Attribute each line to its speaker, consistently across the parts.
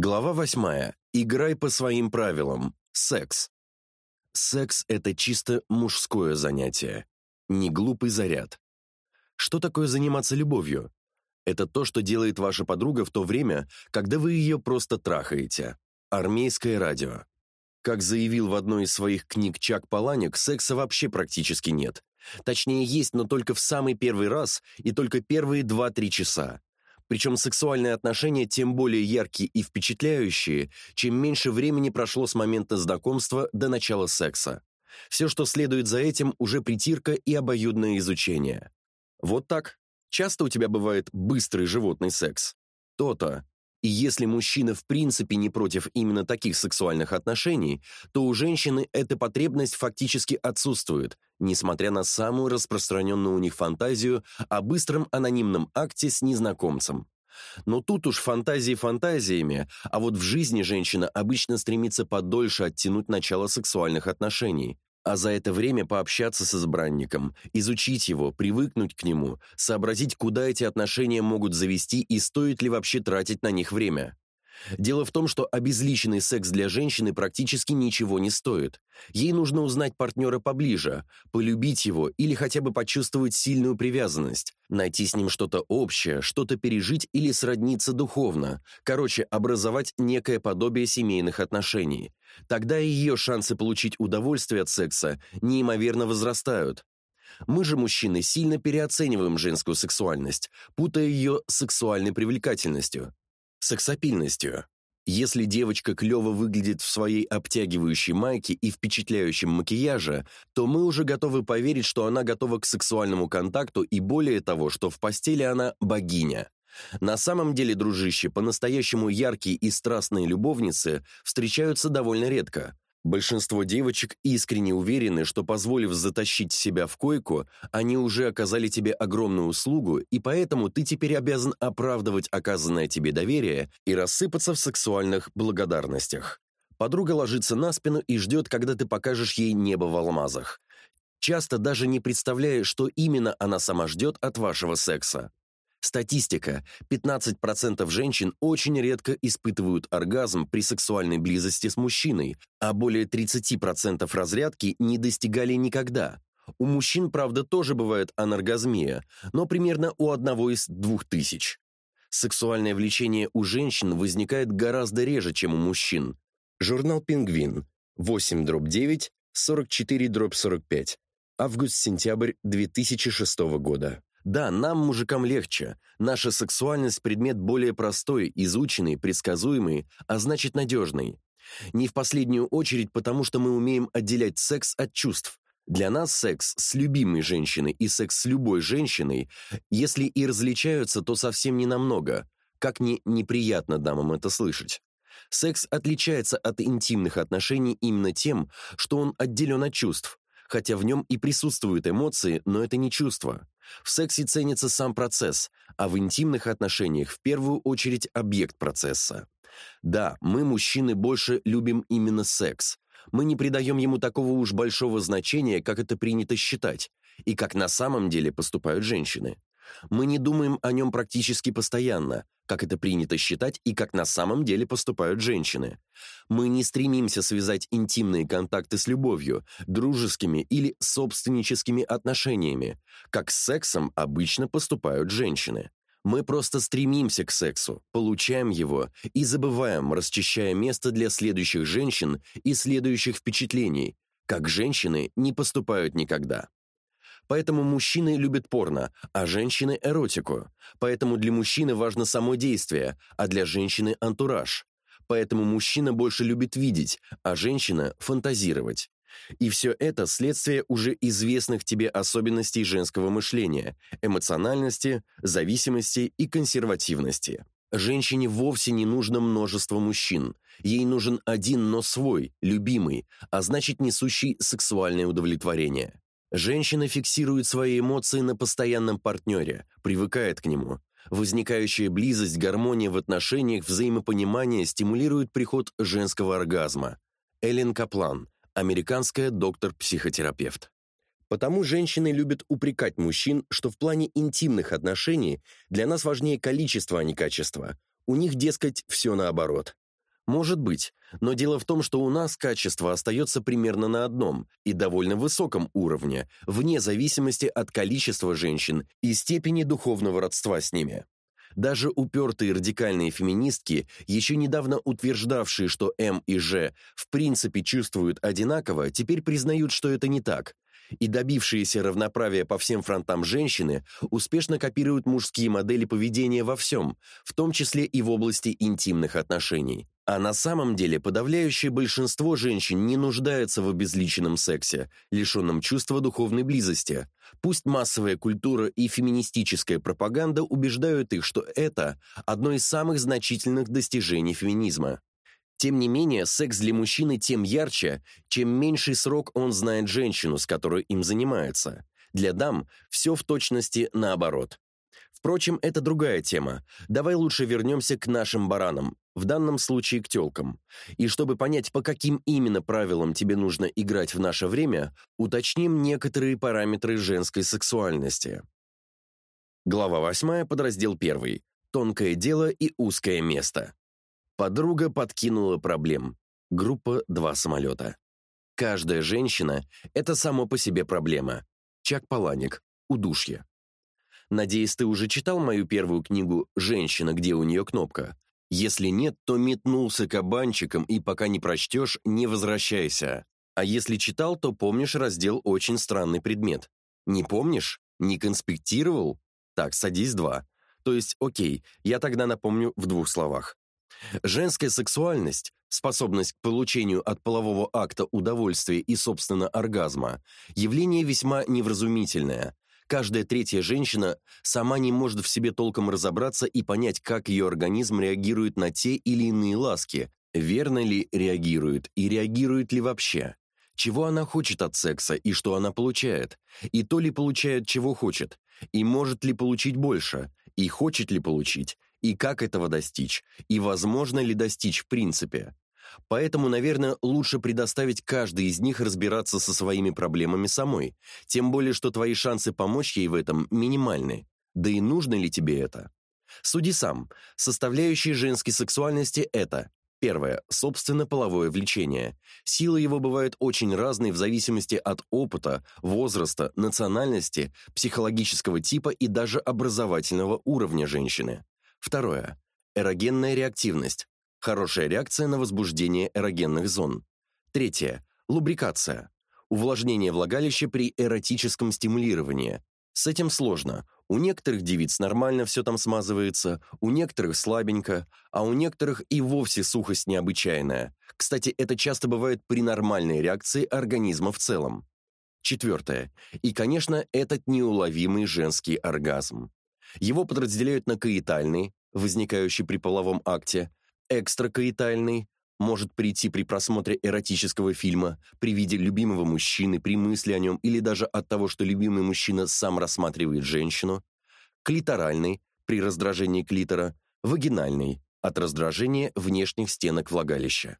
Speaker 1: Глава восьмая. Играй по своим правилам. Секс. Секс – это чисто мужское занятие. Не глупый заряд. Что такое заниматься любовью? Это то, что делает ваша подруга в то время, когда вы ее просто трахаете. Армейское радио. Как заявил в одной из своих книг Чак Паланик, секса вообще практически нет. Точнее, есть, но только в самый первый раз и только первые 2-3 часа. Причем сексуальные отношения тем более яркие и впечатляющие, чем меньше времени прошло с момента знакомства до начала секса. Все, что следует за этим, уже притирка и обоюдное изучение. Вот так. Часто у тебя бывает быстрый животный секс? То-то. И если мужчина в принципе не против именно таких сексуальных отношений, то у женщины эта потребность фактически отсутствует, несмотря на самую распространенную у них фантазию о быстром анонимном акте с незнакомцем. Но тут уж фантазии фантазиями, а вот в жизни женщина обычно стремится подольше оттянуть начало сексуальных отношений, а за это время пообщаться с избранником, изучить его, привыкнуть к нему, сообразить, куда эти отношения могут завести и стоит ли вообще тратить на них время. Дело в том, что обезличенный секс для женщины практически ничего не стоит. Ей нужно узнать партнера поближе, полюбить его или хотя бы почувствовать сильную привязанность, найти с ним что-то общее, что-то пережить или сродниться духовно, короче, образовать некое подобие семейных отношений. Тогда ее шансы получить удовольствие от секса неимоверно возрастают. Мы же, мужчины, сильно переоцениваем женскую сексуальность, путая ее с сексуальной привлекательностью. Сексапильностью. Если девочка клево выглядит в своей обтягивающей майке и впечатляющем макияже, то мы уже готовы поверить, что она готова к сексуальному контакту и более того, что в постели она богиня. На самом деле, дружище, по-настоящему яркие и страстные любовницы встречаются довольно редко. Большинство девочек искренне уверены, что позволив затащить себя в койку, они уже оказали тебе огромную услугу, и поэтому ты теперь обязан оправдывать оказанное тебе доверие и рассыпаться в сексуальных благодарностях. Подруга ложится на спину и ждет, когда ты покажешь ей небо в алмазах. Часто даже не представляя, что именно она сама ждет от вашего секса. Статистика. 15% женщин очень редко испытывают оргазм при сексуальной близости с мужчиной, а более 30% разрядки не достигали никогда. У мужчин, правда, тоже бывает аноргазмия, но примерно у одного из двух тысяч. Сексуальное влечение у женщин возникает гораздо реже, чем у мужчин. Журнал «Пингвин», 8 дробь 9, 44 дробь 45, август-сентябрь 2006 года. Да, нам, мужикам, легче. Наша сексуальность – предмет более простой, изученный, предсказуемый, а значит надежный. Не в последнюю очередь потому, что мы умеем отделять секс от чувств. Для нас секс с любимой женщиной и секс с любой женщиной, если и различаются, то совсем не намного. Как ни неприятно дамам это слышать. Секс отличается от интимных отношений именно тем, что он отделен от чувств, хотя в нем и присутствуют эмоции, но это не чувства. В сексе ценится сам процесс, а в интимных отношениях в первую очередь объект процесса. Да, мы, мужчины, больше любим именно секс. Мы не придаем ему такого уж большого значения, как это принято считать, и как на самом деле поступают женщины. Мы не думаем о нем практически постоянно, как это принято считать и как на самом деле поступают женщины. Мы не стремимся связать интимные контакты с любовью, дружескими или собственническими отношениями, как с сексом обычно поступают женщины. Мы просто стремимся к сексу, получаем его и забываем, расчищая место для следующих женщин и следующих впечатлений, как женщины не поступают никогда. Поэтому мужчины любят порно, а женщины – эротику. Поэтому для мужчины важно само действие, а для женщины – антураж. Поэтому мужчина больше любит видеть, а женщина – фантазировать. И все это следствие уже известных тебе особенностей женского мышления, эмоциональности, зависимости и консервативности. Женщине вовсе не нужно множество мужчин. Ей нужен один, но свой, любимый, а значит несущий сексуальное удовлетворение. Женщина фиксирует свои эмоции на постоянном партнере, привыкает к нему. Возникающая близость, гармония в отношениях, взаимопонимание стимулирует приход женского оргазма. Эллен Каплан, американская доктор-психотерапевт. Потому женщины любят упрекать мужчин, что в плане интимных отношений для нас важнее количество, а не качество. У них, дескать, все наоборот. Может быть, но дело в том, что у нас качество остается примерно на одном и довольно высоком уровне, вне зависимости от количества женщин и степени духовного родства с ними. Даже упертые радикальные феминистки, еще недавно утверждавшие, что М и Ж в принципе чувствуют одинаково, теперь признают, что это не так. И добившиеся равноправия по всем фронтам женщины успешно копируют мужские модели поведения во всем, в том числе и в области интимных отношений. А на самом деле подавляющее большинство женщин не нуждается в обезличенном сексе, лишенном чувства духовной близости. Пусть массовая культура и феминистическая пропаганда убеждают их, что это одно из самых значительных достижений феминизма. Тем не менее, секс для мужчины тем ярче, чем меньший срок он знает женщину, с которой им занимается. Для дам все в точности наоборот. Впрочем, это другая тема. Давай лучше вернемся к нашим баранам, в данном случае к тёлкам. И чтобы понять, по каким именно правилам тебе нужно играть в наше время, уточним некоторые параметры женской сексуальности. Глава 8, подраздел 1. Тонкое дело и узкое место. Подруга подкинула проблем. Группа «Два самолета». Каждая женщина – это само по себе проблема. Чак Паланик. Удушье. Надеюсь, ты уже читал мою первую книгу «Женщина, где у нее кнопка»? Если нет, то метнулся кабанчиком, и пока не прочтешь, не возвращайся. А если читал, то помнишь раздел «Очень странный предмет». Не помнишь? Не конспектировал? Так, садись два. То есть, окей, я тогда напомню в двух словах. Женская сексуальность, способность к получению от полового акта удовольствия и, собственно, оргазма, явление весьма невразумительное – Каждая третья женщина сама не может в себе толком разобраться и понять, как ее организм реагирует на те или иные ласки, верно ли реагирует и реагирует ли вообще. Чего она хочет от секса и что она получает, и то ли получает, чего хочет, и может ли получить больше, и хочет ли получить, и как этого достичь, и возможно ли достичь в принципе. Поэтому, наверное, лучше предоставить каждой из них разбираться со своими проблемами самой, тем более, что твои шансы помочь ей в этом минимальны. Да и нужно ли тебе это? Суди сам. Составляющие женской сексуальности – это Первое. Собственно, половое влечение. Силы его бывают очень разные в зависимости от опыта, возраста, национальности, психологического типа и даже образовательного уровня женщины. Второе. Эрогенная реактивность. Хорошая реакция на возбуждение эрогенных зон. Третье. Лубрикация. Увлажнение влагалища при эротическом стимулировании. С этим сложно. У некоторых девиц нормально все там смазывается, у некоторых слабенько, а у некоторых и вовсе сухость необычайная. Кстати, это часто бывает при нормальной реакции организма в целом. Четвертое. И, конечно, этот неуловимый женский оргазм. Его подразделяют на каитальный, возникающий при половом акте, экстракоитальный, может прийти при просмотре эротического фильма, при виде любимого мужчины, при мысли о нем или даже от того, что любимый мужчина сам рассматривает женщину, клиторальный, при раздражении клитора, вагинальный, от раздражения внешних стенок влагалища.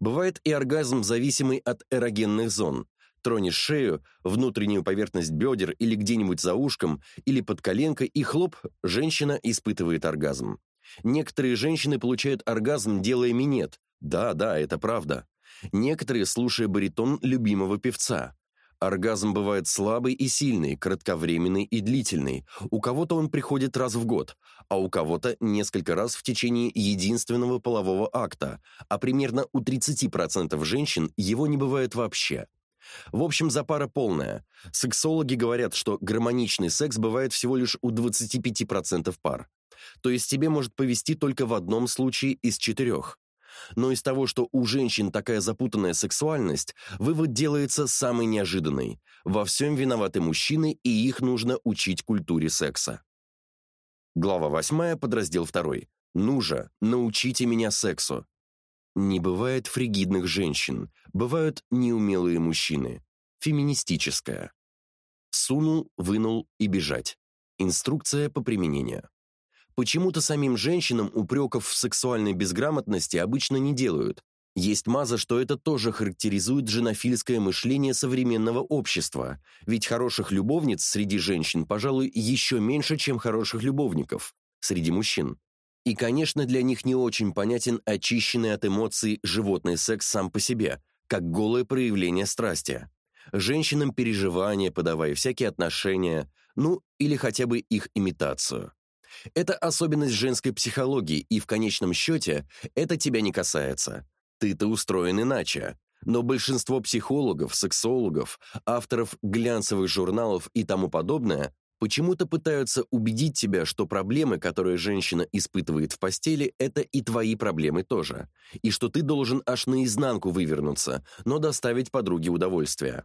Speaker 1: Бывает и оргазм, зависимый от эрогенных зон. Тронешь шею, внутреннюю поверхность бедер или где-нибудь за ушком, или под коленкой, и хлоп, женщина испытывает оргазм. Некоторые женщины получают оргазм, делая минет. Да, да, это правда. Некоторые, слушая баритон любимого певца. Оргазм бывает слабый и сильный, кратковременный и длительный. У кого-то он приходит раз в год, а у кого-то несколько раз в течение единственного полового акта, а примерно у 30% женщин его не бывает вообще. В общем, запара полная. Сексологи говорят, что гармоничный секс бывает всего лишь у 25% пар. То есть тебе может повести только в одном случае из четырех. Но из того, что у женщин такая запутанная сексуальность, вывод делается самый неожиданный. Во всем виноваты мужчины, и их нужно учить культуре секса. Глава 8, подраздел 2. Нужа, научите меня сексу. Не бывает фригидных женщин, бывают неумелые мужчины. Феминистическая. Сунул, вынул и бежать. Инструкция по применению. Почему-то самим женщинам упреков в сексуальной безграмотности обычно не делают. Есть маза, что это тоже характеризует женофильское мышление современного общества, ведь хороших любовниц среди женщин, пожалуй, еще меньше, чем хороших любовников среди мужчин. И, конечно, для них не очень понятен очищенный от эмоций животный секс сам по себе, как голое проявление страсти. Женщинам переживания, подавая всякие отношения, ну, или хотя бы их имитацию. Это особенность женской психологии, и в конечном счете это тебя не касается. Ты-то устроен иначе. Но большинство психологов, сексологов, авторов глянцевых журналов и тому подобное почему-то пытаются убедить тебя, что проблемы, которые женщина испытывает в постели, это и твои проблемы тоже, и что ты должен аж наизнанку вывернуться, но доставить подруге удовольствие.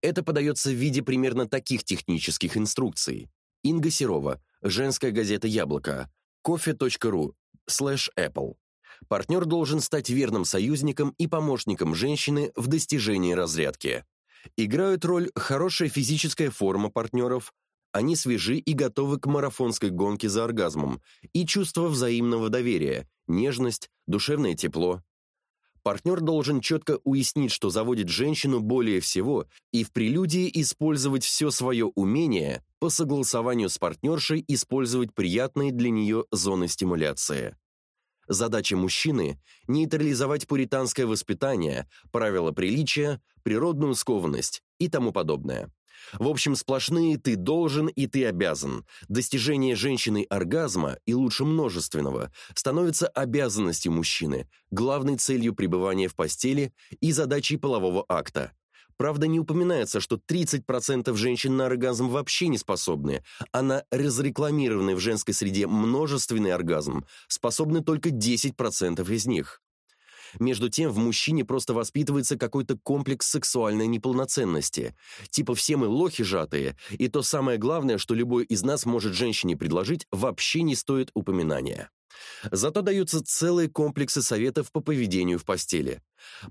Speaker 1: Это подается в виде примерно таких технических инструкций. Инга Серова, женская газета «Яблоко», coffee.ru, слэш Apple. Партнер должен стать верным союзником и помощником женщины в достижении разрядки. Играют роль хорошая физическая форма партнеров, они свежи и готовы к марафонской гонке за оргазмом, и чувство взаимного доверия, нежность, душевное тепло. Партнер должен четко уяснить, что заводит женщину более всего, и в прелюдии использовать все свое умение по согласованию с партнершей использовать приятные для нее зоны стимуляции. Задача мужчины – нейтрализовать пуританское воспитание, правила приличия, природную скованность и тому подобное. В общем, сплошные «ты должен» и «ты обязан». Достижение женщиной оргазма, и лучше множественного, становится обязанностью мужчины, главной целью пребывания в постели и задачей полового акта. Правда, не упоминается, что 30% женщин на оргазм вообще не способны, а на разрекламированный в женской среде множественный оргазм способны только 10% из них. Между тем, в мужчине просто воспитывается какой-то комплекс сексуальной неполноценности. Типа все мы лохи жатые, и то самое главное, что любой из нас может женщине предложить, вообще не стоит упоминания. Зато даются целые комплексы советов по поведению в постели.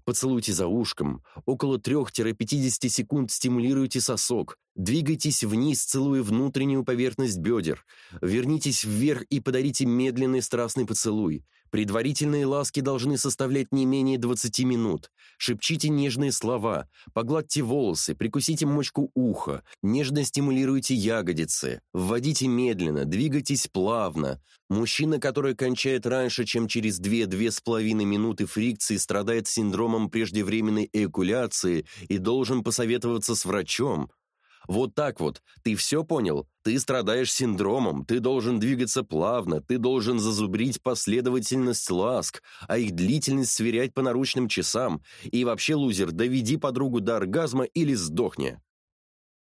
Speaker 1: Поцелуйте за ушком, около 3-50 секунд стимулируйте сосок, двигайтесь вниз, целуя внутреннюю поверхность бедер, вернитесь вверх и подарите медленный страстный поцелуй, Предварительные ласки должны составлять не менее 20 минут. Шепчите нежные слова, погладьте волосы, прикусите мочку уха, нежно стимулируйте ягодицы, вводите медленно, двигайтесь плавно. Мужчина, который кончает раньше, чем через 2-2,5 минуты фрикции, страдает синдромом преждевременной эякуляции и должен посоветоваться с врачом. Вот так вот. Ты все понял? Ты страдаешь синдромом, ты должен двигаться плавно, ты должен зазубрить последовательность ласк, а их длительность сверять по наручным часам. И вообще, лузер, доведи подругу до оргазма или сдохни.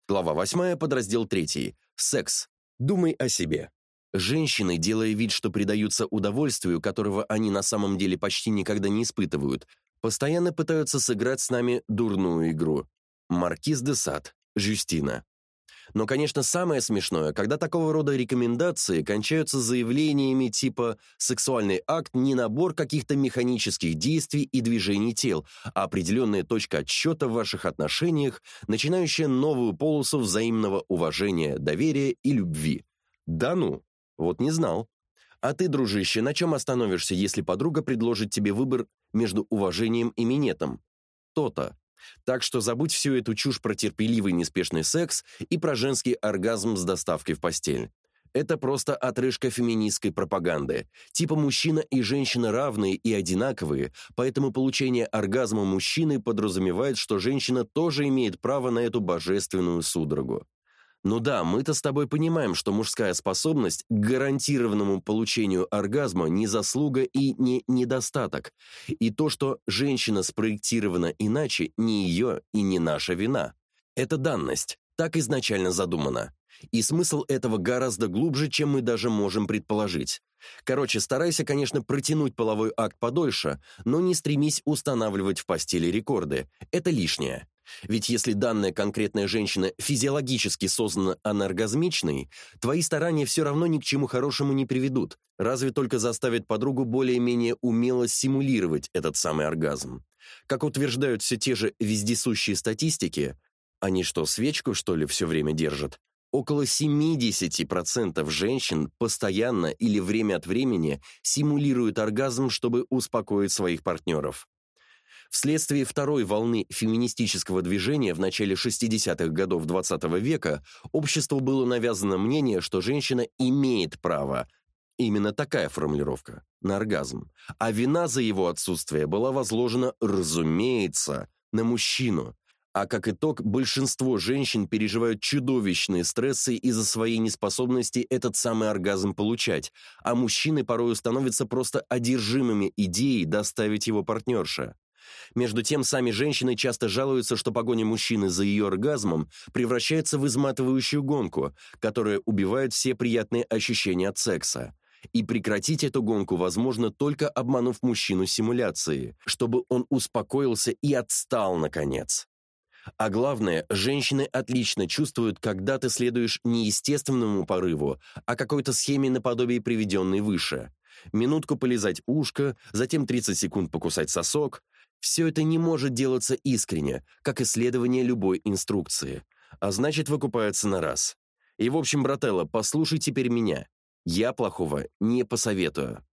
Speaker 1: Глава 8, подраздел 3. Секс. Думай о себе. Женщины, делая вид, что предаются удовольствию, которого они на самом деле почти никогда не испытывают, постоянно пытаются сыграть с нами дурную игру. Маркиз де Сад. Жюстина. Но, конечно, самое смешное, когда такого рода рекомендации кончаются заявлениями типа «сексуальный акт – не набор каких-то механических действий и движений тел, а определенная точка отсчета в ваших отношениях, начинающая новую полосу взаимного уважения, доверия и любви». Да ну, вот не знал. А ты, дружище, на чем остановишься, если подруга предложит тебе выбор между уважением и минетом? То-то. Так что забудь всю эту чушь про терпеливый неспешный секс и про женский оргазм с доставкой в постель. Это просто отрыжка феминистской пропаганды. Типа мужчина и женщина равные и одинаковые, поэтому получение оргазма мужчины подразумевает, что женщина тоже имеет право на эту божественную судорогу. Ну да, мы-то с тобой понимаем, что мужская способность к гарантированному получению оргазма не заслуга и не недостаток. И то, что женщина спроектирована иначе, не ее и не наша вина. Это данность, так изначально задумано. И смысл этого гораздо глубже, чем мы даже можем предположить. Короче, старайся, конечно, протянуть половой акт подольше, но не стремись устанавливать в постели рекорды. Это лишнее. Ведь если данная конкретная женщина физиологически создана анаргазмичной, твои старания все равно ни к чему хорошему не приведут, разве только заставят подругу более-менее умело симулировать этот самый оргазм. Как утверждают все те же вездесущие статистики, они что, свечку, что ли, все время держат? Около 70% женщин постоянно или время от времени симулируют оргазм, чтобы успокоить своих партнеров. Вследствие второй волны феминистического движения в начале 60-х годов XX -го века обществу было навязано мнение, что женщина имеет право, Именно такая формулировка – на оргазм. А вина за его отсутствие была возложена, разумеется, на мужчину. А как итог, большинство женщин переживают чудовищные стрессы из-за своей неспособности этот самый оргазм получать, а мужчины порою становятся просто одержимыми идеей доставить его партнерше. Между тем, сами женщины часто жалуются, что погоня мужчины за ее оргазмом превращается в изматывающую гонку, которая убивает все приятные ощущения от секса. И прекратить эту гонку возможно только обманув мужчину симуляции, чтобы он успокоился и отстал, наконец. А главное, женщины отлично чувствуют, когда ты следуешь не естественному порыву, а какой-то схеме наподобие приведенной выше. Минутку полизать ушко, затем 30 секунд покусать сосок. Все это не может делаться искренне, как исследование любой инструкции. А значит, выкупается на раз. И в общем, брателло, послушай теперь меня. Я плохого не посоветую.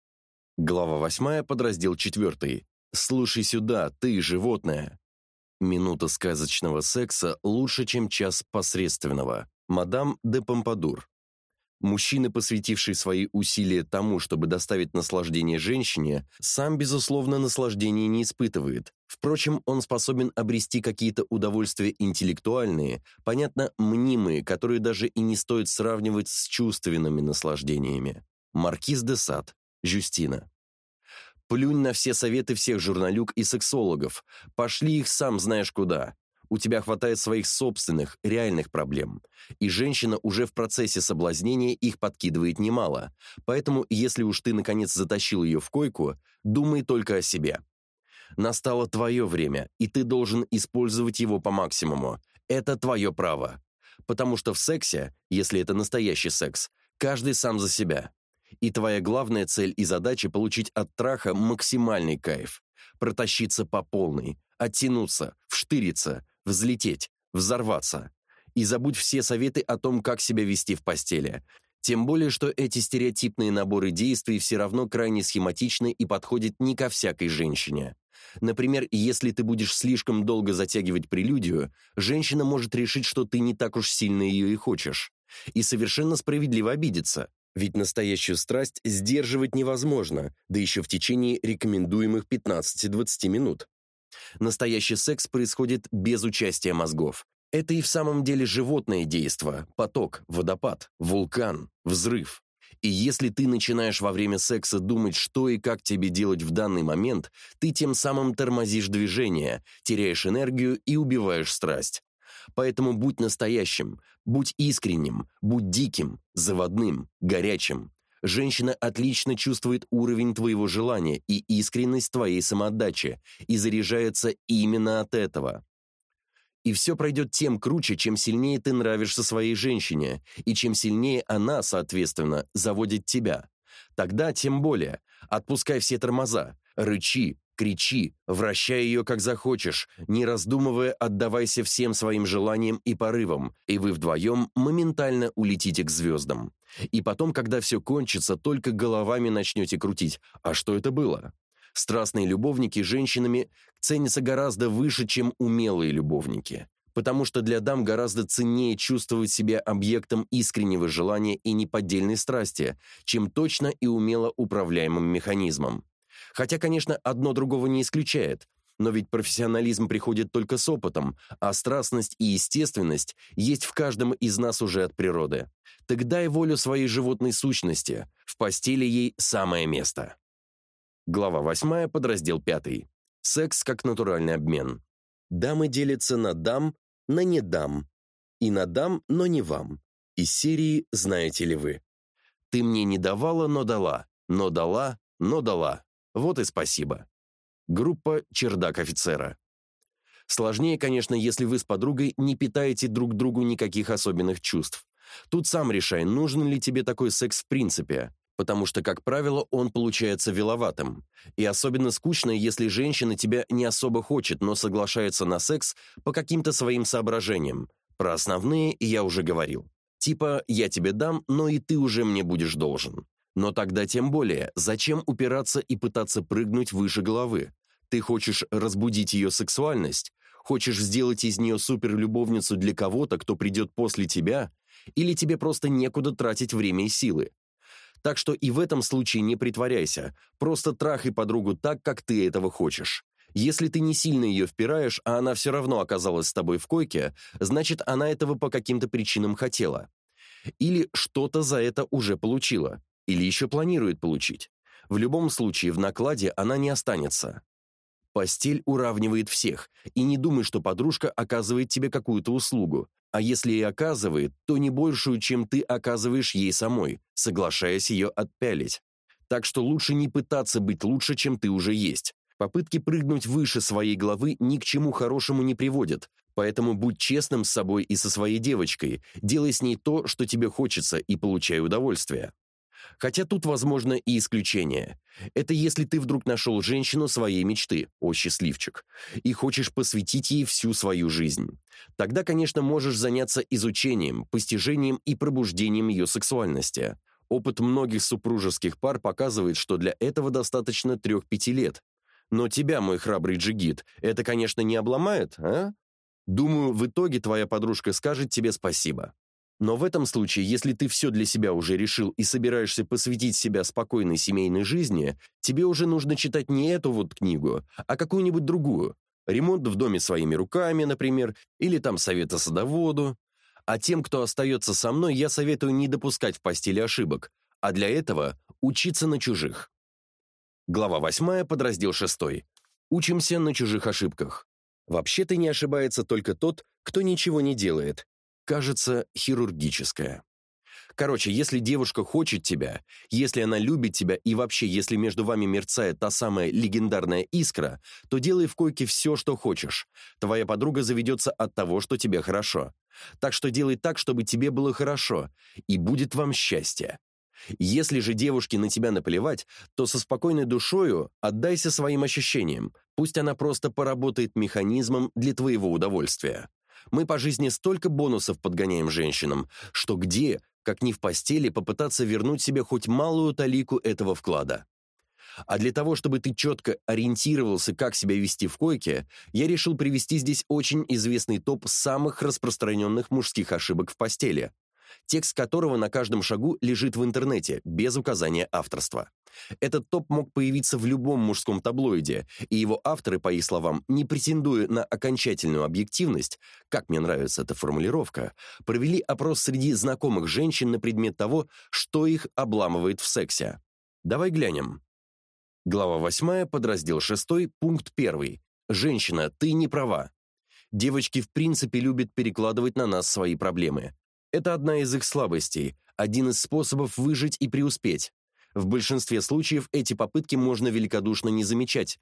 Speaker 1: Глава 8, подраздел 4. Слушай сюда, ты животное. Минута сказочного секса лучше, чем час посредственного. Мадам де Помпадур. Мужчина, посвятивший свои усилия тому, чтобы доставить наслаждение женщине, сам, безусловно, наслаждения не испытывает. Впрочем, он способен обрести какие-то удовольствия интеллектуальные, понятно, мнимые, которые даже и не стоит сравнивать с чувственными наслаждениями. Маркиз де Сад, Жюстина. Плюнь на все советы всех журналюк и сексологов. Пошли их сам знаешь куда. У тебя хватает своих собственных, реальных проблем. И женщина уже в процессе соблазнения их подкидывает немало. Поэтому, если уж ты наконец затащил ее в койку, думай только о себе. Настало твое время, и ты должен использовать его по максимуму. Это твое право. Потому что в сексе, если это настоящий секс, каждый сам за себя. И твоя главная цель и задача – получить от траха максимальный кайф. Протащиться по полной, оттянуться, вштыриться, взлететь, взорваться. И забудь все советы о том, как себя вести в постели. Тем более, что эти стереотипные наборы действий все равно крайне схематичны и подходят не ко всякой женщине. Например, если ты будешь слишком долго затягивать прелюдию, женщина может решить, что ты не так уж сильно ее и хочешь. И совершенно справедливо обидеться. Ведь настоящую страсть сдерживать невозможно, да еще в течение рекомендуемых 15-20 минут. Настоящий секс происходит без участия мозгов. Это и в самом деле животное действо, поток, водопад, вулкан, взрыв. И если ты начинаешь во время секса думать, что и как тебе делать в данный момент, ты тем самым тормозишь движение, теряешь энергию и убиваешь страсть. Поэтому будь настоящим, будь искренним, будь диким, заводным, горячим. Женщина отлично чувствует уровень твоего желания и искренность твоей самоотдачи и заряжается именно от этого. И все пройдет тем круче, чем сильнее ты нравишься своей женщине, и чем сильнее она, соответственно, заводит тебя. Тогда тем более, отпускай все тормоза, рычи, Кричи, вращай ее как захочешь, не раздумывая, отдавайся всем своим желаниям и порывам, и вы вдвоем моментально улетите к звездам. И потом, когда все кончится, только головами начнете крутить. А что это было? Страстные любовники женщинами ценятся гораздо выше, чем умелые любовники. Потому что для дам гораздо ценнее чувствовать себя объектом искреннего желания и неподдельной страсти, чем точно и умело управляемым механизмом. Хотя, конечно, одно другого не исключает. Но ведь профессионализм приходит только с опытом, а страстность и естественность есть в каждом из нас уже от природы. Так дай волю своей животной сущности, в постели ей самое место. Глава 8, подраздел 5. Секс как натуральный обмен. Дамы делятся на дам, на не дам. И на дам, но не вам. Из серии «Знаете ли вы?» Ты мне не давала, но дала, но дала, но дала. Вот и спасибо. Группа «Чердак офицера». Сложнее, конечно, если вы с подругой не питаете друг другу никаких особенных чувств. Тут сам решай, нужен ли тебе такой секс в принципе, потому что, как правило, он получается виловатым. И особенно скучно, если женщина тебя не особо хочет, но соглашается на секс по каким-то своим соображениям. Про основные я уже говорил. Типа «я тебе дам, но и ты уже мне будешь должен». Но тогда тем более, зачем упираться и пытаться прыгнуть выше головы? Ты хочешь разбудить ее сексуальность? Хочешь сделать из нее суперлюбовницу для кого-то, кто придет после тебя? Или тебе просто некуда тратить время и силы? Так что и в этом случае не притворяйся, просто трахай подругу так, как ты этого хочешь. Если ты не сильно ее впираешь, а она все равно оказалась с тобой в койке, значит, она этого по каким-то причинам хотела. Или что-то за это уже получила, или еще планирует получить. В любом случае, в накладе она не останется. Постель уравнивает всех, и не думай, что подружка оказывает тебе какую-то услугу. А если и оказывает, то не большую, чем ты оказываешь ей самой, соглашаясь ее отпялить. Так что лучше не пытаться быть лучше, чем ты уже есть. Попытки прыгнуть выше своей головы ни к чему хорошему не приводят, поэтому будь честным с собой и со своей девочкой, делай с ней то, что тебе хочется, и получай удовольствие. Хотя тут возможно и исключение. Это если ты вдруг нашел женщину своей мечты, о счастливчик, и хочешь посвятить ей всю свою жизнь. Тогда, конечно, можешь заняться изучением, постижением и пробуждением ее сексуальности. Опыт многих супружеских пар показывает, что для этого достаточно 3-5 лет, но тебя, мой храбрый джигит, это, конечно, не обломает, а? Думаю, в итоге твоя подружка скажет тебе спасибо. Но в этом случае, если ты все для себя уже решил и собираешься посвятить себя спокойной семейной жизни, тебе уже нужно читать не эту вот книгу, а какую-нибудь другую. Ремонт в доме своими руками, например, или там совета садоводу. А тем, кто остается со мной, я советую не допускать в постели ошибок, а для этого учиться на чужих. Глава 8, подраздел 6. Учимся на чужих ошибках. Вообще-то не ошибается только тот, кто ничего не делает. Кажется, хирургическое. Короче, если девушка хочет тебя, если она любит тебя и вообще, если между вами мерцает та самая легендарная искра, то делай в койке все, что хочешь. Твоя подруга заведется от того, что тебе хорошо. Так что делай так, чтобы тебе было хорошо, и будет вам счастье. Если же девушке на тебя наплевать, то со спокойной душою отдайся своим ощущениям. Пусть она просто поработает механизмом для твоего удовольствия. Мы по жизни столько бонусов подгоняем женщинам, что где, как ни в постели, попытаться вернуть себе хоть малую талику этого вклада. А для того, чтобы ты четко ориентировался, как себя вести в койке, я решил привести здесь очень известный топ самых распространенных мужских ошибок в постели текст которого на каждом шагу лежит в интернете, без указания авторства. Этот топ мог появиться в любом мужском таблоиде, и его авторы, по их словам, не претендуя на окончательную объективность, как мне нравится эта формулировка, провели опрос среди знакомых женщин на предмет того, что их обламывает в сексе. Давай глянем. Глава 8, подраздел 6, пункт 1. Женщина, ты не права. Девочки в принципе любят перекладывать на нас свои проблемы. Это одна из их слабостей, один из способов выжить и преуспеть. В большинстве случаев эти попытки можно великодушно не замечать.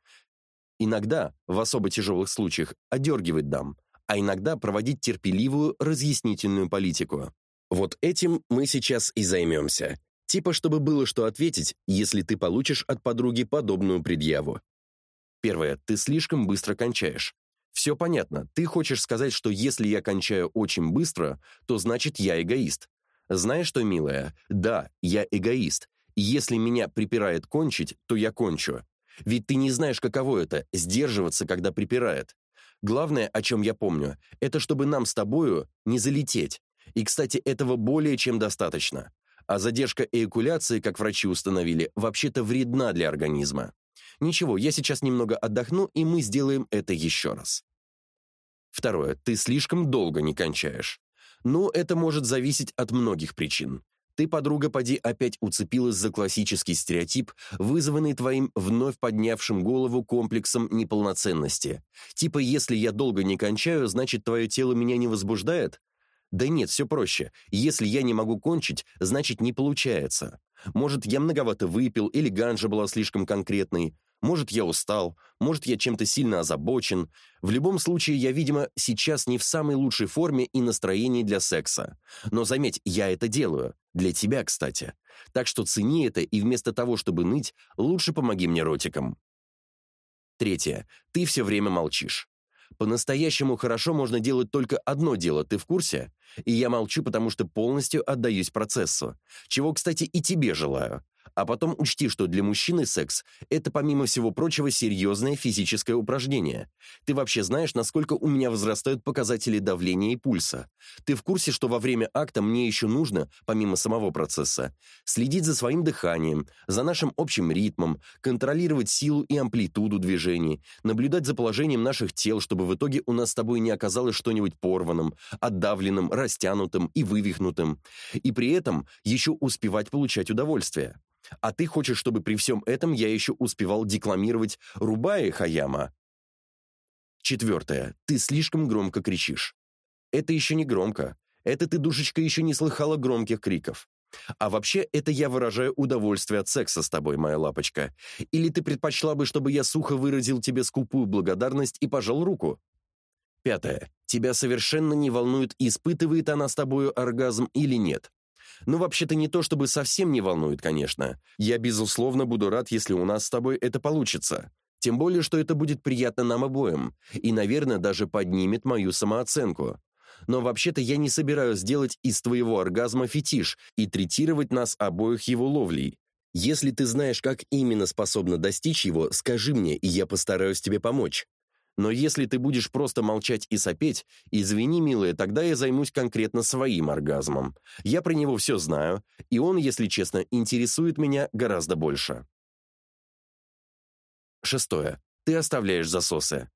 Speaker 1: Иногда, в особо тяжелых случаях, одергивать дам, а иногда проводить терпеливую разъяснительную политику. Вот этим мы сейчас и займемся. Типа, чтобы было что ответить, если ты получишь от подруги подобную предъяву. Первое. Ты слишком быстро кончаешь. Все понятно. Ты хочешь сказать, что если я кончаю очень быстро, то значит я эгоист. Знаешь что, милая? Да, я эгоист. Если меня припирает кончить, то я кончу. Ведь ты не знаешь, каково это – сдерживаться, когда припирает. Главное, о чем я помню, это чтобы нам с тобою не залететь. И, кстати, этого более чем достаточно. А задержка эякуляции, как врачи установили, вообще-то вредна для организма. Ничего, я сейчас немного отдохну, и мы сделаем это еще раз. Второе. Ты слишком долго не кончаешь. Ну, это может зависеть от многих причин. Ты, подруга, поди опять уцепилась за классический стереотип, вызванный твоим вновь поднявшим голову комплексом неполноценности. Типа, если я долго не кончаю, значит, твое тело меня не возбуждает? Да нет, все проще. Если я не могу кончить, значит, не получается. Может, я многовато выпил или ганжа была слишком конкретной. Может, я устал, может, я чем-то сильно озабочен. В любом случае, я, видимо, сейчас не в самой лучшей форме и настроении для секса. Но заметь, я это делаю. Для тебя, кстати. Так что цени это и вместо того, чтобы ныть, лучше помоги мне ротиком. Третье. Ты все время молчишь. По-настоящему хорошо можно делать только одно дело, ты в курсе? И я молчу, потому что полностью отдаюсь процессу. Чего, кстати, и тебе желаю. А потом учти, что для мужчины секс – это, помимо всего прочего, серьезное физическое упражнение. Ты вообще знаешь, насколько у меня возрастают показатели давления и пульса? Ты в курсе, что во время акта мне еще нужно, помимо самого процесса, следить за своим дыханием, за нашим общим ритмом, контролировать силу и амплитуду движений, наблюдать за положением наших тел, чтобы в итоге у нас с тобой не оказалось что-нибудь порванным, отдавленным, растянутым и вывихнутым. И при этом еще успевать получать удовольствие. А ты хочешь, чтобы при всем этом я еще успевал декламировать Рубаи Хаяма? Четвертое. Ты слишком громко кричишь. Это еще не громко. Это ты, душечка, еще не слыхала громких криков. А вообще, это я выражаю удовольствие от секса с тобой, моя лапочка. Или ты предпочла бы, чтобы я сухо выразил тебе скупую благодарность и пожал руку? Пятое. Тебя совершенно не волнует, испытывает она с тобою оргазм или нет. Ну, вообще-то не то, чтобы совсем не волнует, конечно. Я, безусловно, буду рад, если у нас с тобой это получится. Тем более, что это будет приятно нам обоим. И, наверное, даже поднимет мою самооценку. Но вообще-то я не собираюсь сделать из твоего оргазма фетиш и третировать нас обоих его ловлей. Если ты знаешь, как именно способна достичь его, скажи мне, и я постараюсь тебе помочь. Но если ты будешь просто молчать и сопеть, извини, милая, тогда я займусь конкретно своим оргазмом. Я про него все знаю, и он, если честно, интересует меня гораздо больше. Шестое. Ты оставляешь засосы.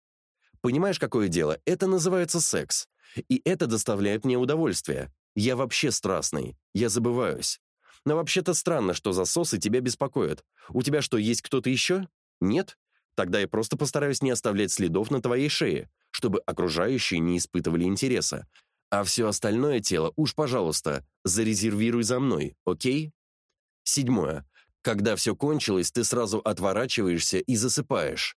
Speaker 1: Понимаешь, какое дело? Это называется секс. И это доставляет мне удовольствие. Я вообще страстный. Я забываюсь. Но вообще-то странно, что засосы тебя беспокоят. У тебя что, есть кто-то еще? Нет? Тогда я просто постараюсь не оставлять следов на твоей шее, чтобы окружающие не испытывали интереса. А все остальное тело уж, пожалуйста, зарезервируй за мной, окей? Седьмое. Когда все кончилось, ты сразу отворачиваешься и засыпаешь.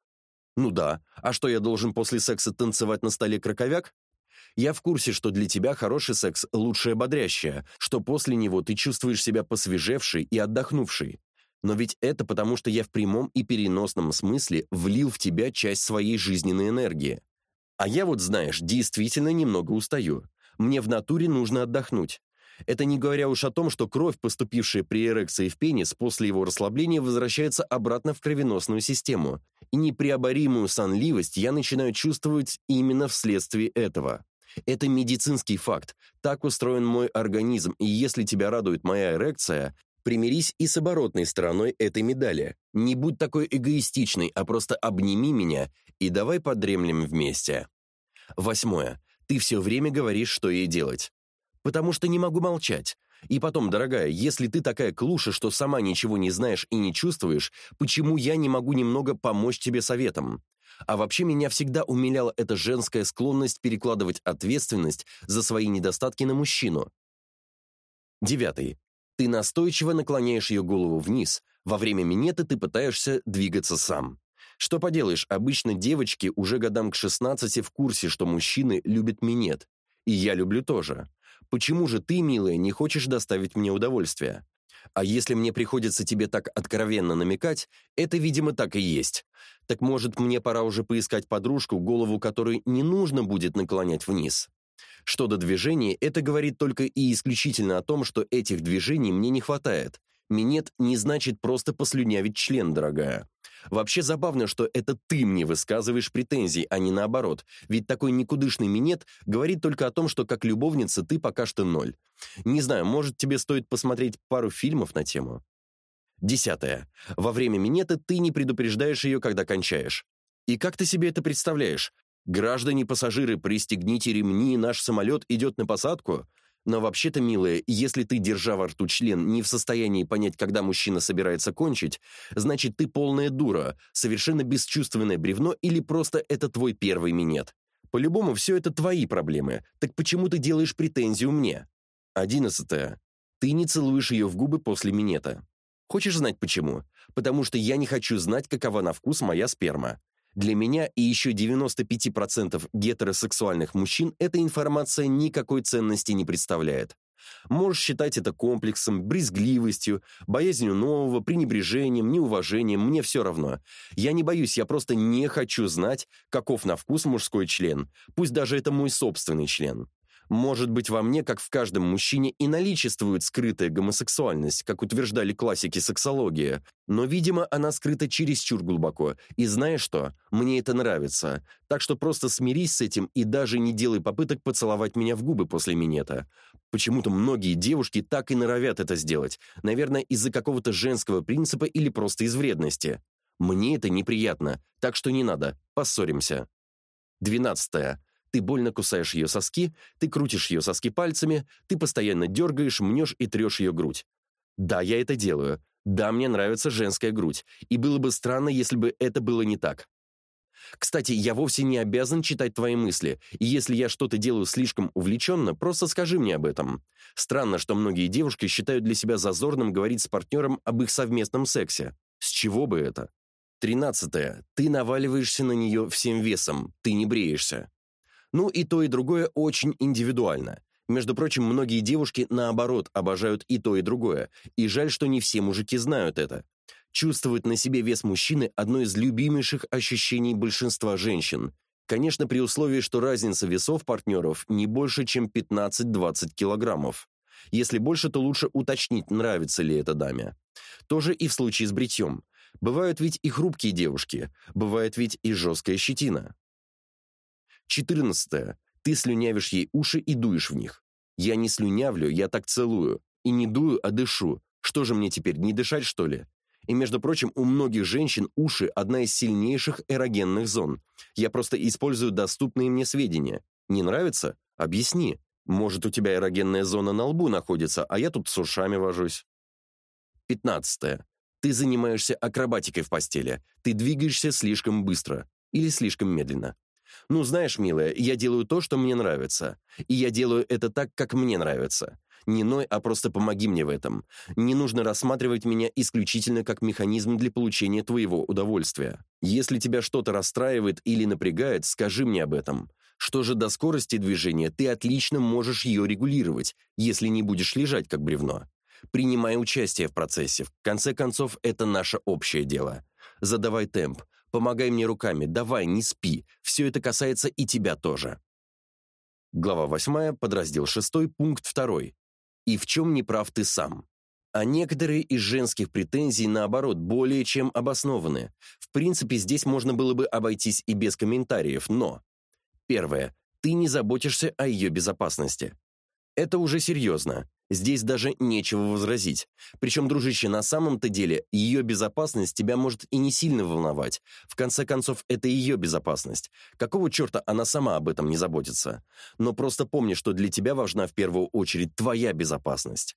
Speaker 1: Ну да, а что я должен после секса танцевать на столе краковяк? Я в курсе, что для тебя хороший секс – лучшее бодрящее, что после него ты чувствуешь себя посвежевшей и отдохнувшей. Но ведь это потому, что я в прямом и переносном смысле влил в тебя часть своей жизненной энергии. А я вот, знаешь, действительно немного устаю. Мне в натуре нужно отдохнуть. Это не говоря уж о том, что кровь, поступившая при эрекции в пенис, после его расслабления возвращается обратно в кровеносную систему. И непреоборимую сонливость я начинаю чувствовать именно вследствие этого. Это медицинский факт. Так устроен мой организм, и если тебя радует моя эрекция, Примирись и с оборотной стороной этой медали. Не будь такой эгоистичной, а просто обними меня и давай подремлем вместе. Восьмое. Ты все время говоришь, что ей делать. Потому что не могу молчать. И потом, дорогая, если ты такая клуша, что сама ничего не знаешь и не чувствуешь, почему я не могу немного помочь тебе советом? А вообще меня всегда умиляла эта женская склонность перекладывать ответственность за свои недостатки на мужчину. Девятый. Ты настойчиво наклоняешь ее голову вниз. Во время минета ты пытаешься двигаться сам. Что поделаешь, обычно девочки уже годам к 16 в курсе, что мужчины любят минет. И я люблю тоже. Почему же ты, милая, не хочешь доставить мне удовольствие? А если мне приходится тебе так откровенно намекать, это, видимо, так и есть. Так может, мне пора уже поискать подружку, голову которой не нужно будет наклонять вниз? Что до движений, это говорит только и исключительно о том, что этих движений мне не хватает. Минет не значит просто послюнявить член, дорогая. Вообще забавно, что это ты мне высказываешь претензии, а не наоборот. Ведь такой никудышный минет говорит только о том, что как любовница ты пока что ноль. Не знаю, может тебе стоит посмотреть пару фильмов на тему. Десятое. Во время минета ты не предупреждаешь ее, когда кончаешь. И как ты себе это представляешь? «Граждане-пассажиры, пристегните ремни, наш самолет идет на посадку». Но вообще-то, милая, если ты, держа во рту член, не в состоянии понять, когда мужчина собирается кончить, значит, ты полная дура, совершенно бесчувственное бревно или просто это твой первый минет. По-любому, все это твои проблемы. Так почему ты делаешь претензию мне? Одиннадцатое. Ты не целуешь ее в губы после минета. Хочешь знать почему? Потому что я не хочу знать, какова на вкус моя сперма. Для меня и еще 95% гетеросексуальных мужчин эта информация никакой ценности не представляет. Можешь считать это комплексом, брезгливостью, боязнью нового, пренебрежением, неуважением, мне все равно. Я не боюсь, я просто не хочу знать, каков на вкус мужской член, пусть даже это мой собственный член. Может быть, во мне, как в каждом мужчине, и наличествует скрытая гомосексуальность, как утверждали классики сексологии, но, видимо, она скрыта чересчур глубоко. И знаешь что? Мне это нравится. Так что просто смирись с этим и даже не делай попыток поцеловать меня в губы после минета. Почему-то многие девушки так и норовят это сделать. Наверное, из-за какого-то женского принципа или просто из вредности. Мне это неприятно, так что не надо. Поссоримся. Двенадцатое. Ты больно кусаешь ее соски, ты крутишь ее соски пальцами, ты постоянно дергаешь, мнешь и трешь ее грудь. Да, я это делаю. Да, мне нравится женская грудь. И было бы странно, если бы это было не так. Кстати, я вовсе не обязан читать твои мысли, и если я что-то делаю слишком увлеченно, просто скажи мне об этом. Странно, что многие девушки считают для себя зазорным говорить с партнером об их совместном сексе. С чего бы это? Тринадцатое. Ты наваливаешься на нее всем весом, ты не бреешься. Ну и то, и другое очень индивидуально. Между прочим, многие девушки, наоборот, обожают и то, и другое. И жаль, что не все мужики знают это. Чувствовать на себе вес мужчины – одно из любимейших ощущений большинства женщин. Конечно, при условии, что разница весов партнеров не больше, чем 15-20 килограммов. Если больше, то лучше уточнить, нравится ли это даме. Тоже и в случае с бритьем. Бывают ведь и хрупкие девушки, бывает ведь и жесткая щетина. Четырнадцатое. Ты слюнявишь ей уши и дуешь в них. Я не слюнявлю, я так целую. И не дую, а дышу. Что же мне теперь, не дышать, что ли? И, между прочим, у многих женщин уши – одна из сильнейших эрогенных зон. Я просто использую доступные мне сведения. Не нравится? Объясни. Может, у тебя эрогенная зона на лбу находится, а я тут с ушами вожусь. Пятнадцатое. Ты занимаешься акробатикой в постели. Ты двигаешься слишком быстро или слишком медленно. Ну, знаешь, милая, я делаю то, что мне нравится. И я делаю это так, как мне нравится. Не ной, а просто помоги мне в этом. Не нужно рассматривать меня исключительно как механизм для получения твоего удовольствия. Если тебя что-то расстраивает или напрягает, скажи мне об этом. Что же до скорости движения, ты отлично можешь ее регулировать, если не будешь лежать как бревно. Принимай участие в процессе. В конце концов, это наше общее дело. Задавай темп, Помогай мне руками, давай, не спи. Все это касается и тебя тоже. Глава 8, подраздел 6, пункт 2. И в чем не прав ты сам? А некоторые из женских претензий, наоборот, более чем обоснованы. В принципе, здесь можно было бы обойтись и без комментариев, но... Первое. Ты не заботишься о ее безопасности. Это уже серьезно. Здесь даже нечего возразить. Причем, дружище, на самом-то деле ее безопасность тебя может и не сильно волновать. В конце концов, это ее безопасность. Какого черта она сама об этом не заботится? Но просто помни, что для тебя важна в первую очередь твоя безопасность.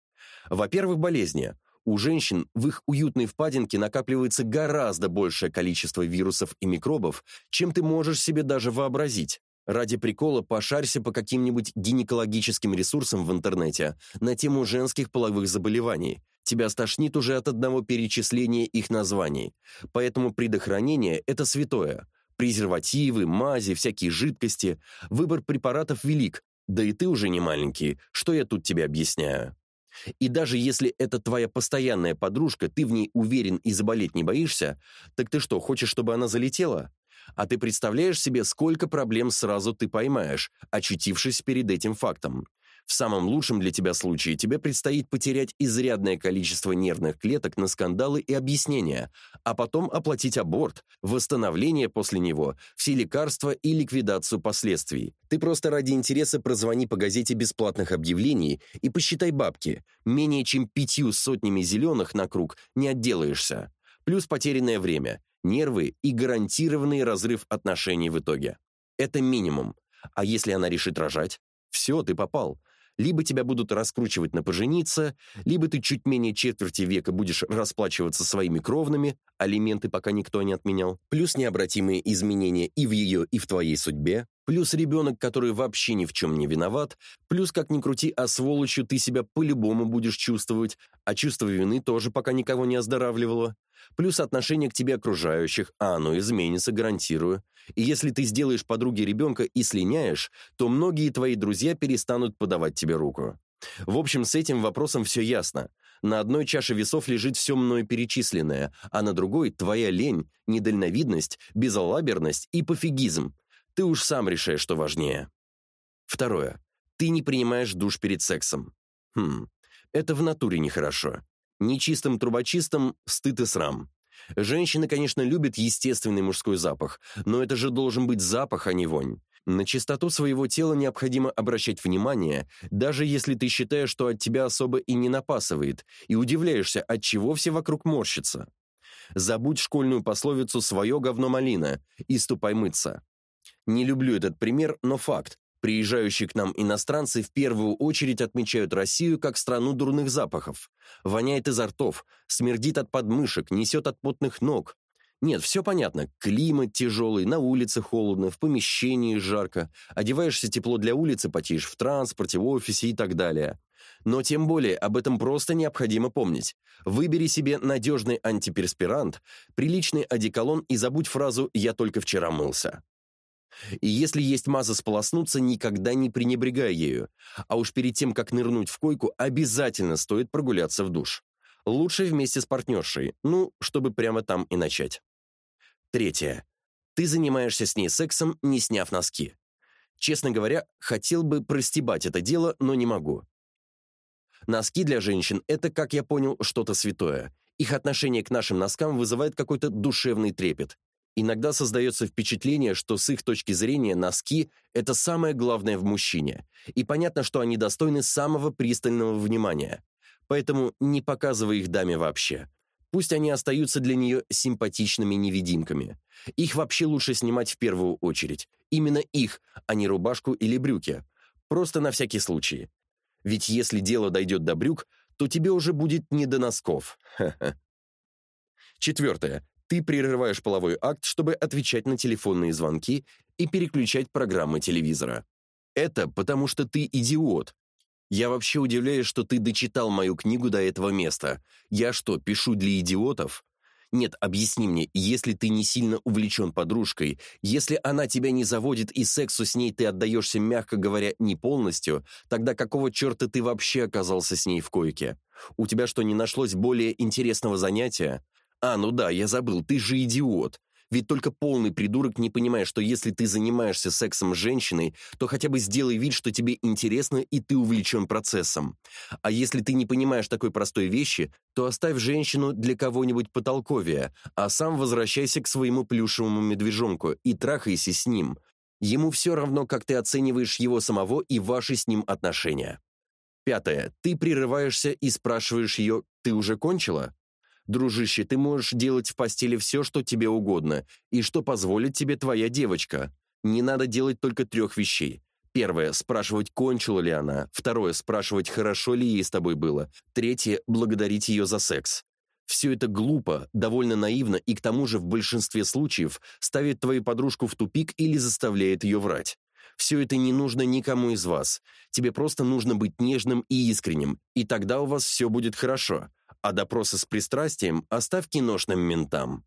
Speaker 1: Во-первых, болезни. У женщин в их уютной впадинке накапливается гораздо большее количество вирусов и микробов, чем ты можешь себе даже вообразить. Ради прикола пошарься по каким-нибудь гинекологическим ресурсам в интернете на тему женских половых заболеваний. Тебя стошнит уже от одного перечисления их названий. Поэтому предохранение – это святое. Презервативы, мази, всякие жидкости. Выбор препаратов велик. Да и ты уже не маленький. Что я тут тебе объясняю? И даже если это твоя постоянная подружка, ты в ней уверен и заболеть не боишься, так ты что, хочешь, чтобы она залетела? А ты представляешь себе, сколько проблем сразу ты поймаешь, очутившись перед этим фактом? В самом лучшем для тебя случае тебе предстоит потерять изрядное количество нервных клеток на скандалы и объяснения, а потом оплатить аборт, восстановление после него, все лекарства и ликвидацию последствий. Ты просто ради интереса прозвони по газете бесплатных объявлений и посчитай бабки. Менее чем пятью сотнями зеленых на круг не отделаешься. Плюс потерянное время нервы и гарантированный разрыв отношений в итоге. Это минимум. А если она решит рожать? Все, ты попал. Либо тебя будут раскручивать на пожениться, либо ты чуть менее четверти века будешь расплачиваться своими кровными, алименты пока никто не отменял, плюс необратимые изменения и в ее, и в твоей судьбе, плюс ребенок, который вообще ни в чем не виноват, плюс, как ни крути, а сволочью ты себя по-любому будешь чувствовать, а чувство вины тоже пока никого не оздоравливало, плюс отношение к тебе окружающих, а оно изменится, гарантирую. И если ты сделаешь подруге ребенка и слиняешь, то многие твои друзья перестанут подавать тебе руку. В общем, с этим вопросом все ясно. На одной чаше весов лежит все мною перечисленное, а на другой – твоя лень, недальновидность, безалаберность и пофигизм. Ты уж сам решаешь, что важнее. Второе. Ты не принимаешь душ перед сексом. Хм, это в натуре нехорошо. Нечистым трубочистым стыд и срам. Женщины, конечно, любят естественный мужской запах, но это же должен быть запах, а не вонь. На чистоту своего тела необходимо обращать внимание, даже если ты считаешь, что от тебя особо и не напасывает, и удивляешься, от чего все вокруг морщатся. Забудь школьную пословицу «своё говно малина» и ступай мыться. Не люблю этот пример, но факт. Приезжающие к нам иностранцы в первую очередь отмечают Россию как страну дурных запахов. Воняет изо ртов, смердит от подмышек, несет от потных ног. Нет, все понятно. Климат тяжелый, на улице холодно, в помещении жарко. Одеваешься тепло для улицы, потеешь в транспорте, в офисе и так далее. Но тем более об этом просто необходимо помнить. Выбери себе надежный антиперспирант, приличный одеколон и забудь фразу «я только вчера мылся». И если есть маза сполоснуться, никогда не пренебрегай ею. А уж перед тем, как нырнуть в койку, обязательно стоит прогуляться в душ. Лучше вместе с партнершей, ну, чтобы прямо там и начать. Третье. Ты занимаешься с ней сексом, не сняв носки. Честно говоря, хотел бы простебать это дело, но не могу. Носки для женщин – это, как я понял, что-то святое. Их отношение к нашим носкам вызывает какой-то душевный трепет. Иногда создается впечатление, что с их точки зрения носки – это самое главное в мужчине, и понятно, что они достойны самого пристального внимания. Поэтому не показывай их даме вообще. Пусть они остаются для нее симпатичными невидимками. Их вообще лучше снимать в первую очередь. Именно их, а не рубашку или брюки. Просто на всякий случай. Ведь если дело дойдет до брюк, то тебе уже будет не до носков. Четвертое. Ты прерываешь половой акт, чтобы отвечать на телефонные звонки и переключать программы телевизора. Это потому что ты идиот. Я вообще удивляюсь, что ты дочитал мою книгу до этого места. Я что, пишу для идиотов? Нет, объясни мне, если ты не сильно увлечен подружкой, если она тебя не заводит и сексу с ней ты отдаешься, мягко говоря, не полностью, тогда какого черта ты вообще оказался с ней в койке? У тебя что, не нашлось более интересного занятия? А, ну да, я забыл, ты же идиот. Ведь только полный придурок не понимает, что если ты занимаешься сексом с женщиной, то хотя бы сделай вид, что тебе интересно и ты увлечен процессом. А если ты не понимаешь такой простой вещи, то оставь женщину для кого-нибудь потолковее, а сам возвращайся к своему плюшевому медвежонку и трахайся с ним. Ему все равно, как ты оцениваешь его самого и ваши с ним отношения. Пятое. Ты прерываешься и спрашиваешь ее «ты уже кончила?» Дружище, ты можешь делать в постели все, что тебе угодно, и что позволит тебе твоя девочка. Не надо делать только трех вещей. Первое – спрашивать, кончила ли она. Второе – спрашивать, хорошо ли ей с тобой было. Третье – благодарить ее за секс. Все это глупо, довольно наивно и к тому же в большинстве случаев ставит твою подружку в тупик или заставляет ее врать. Все это не нужно никому из вас. Тебе просто нужно быть нежным и искренним, и тогда у вас все будет хорошо а допросы с пристрастием оставь киношным ментам.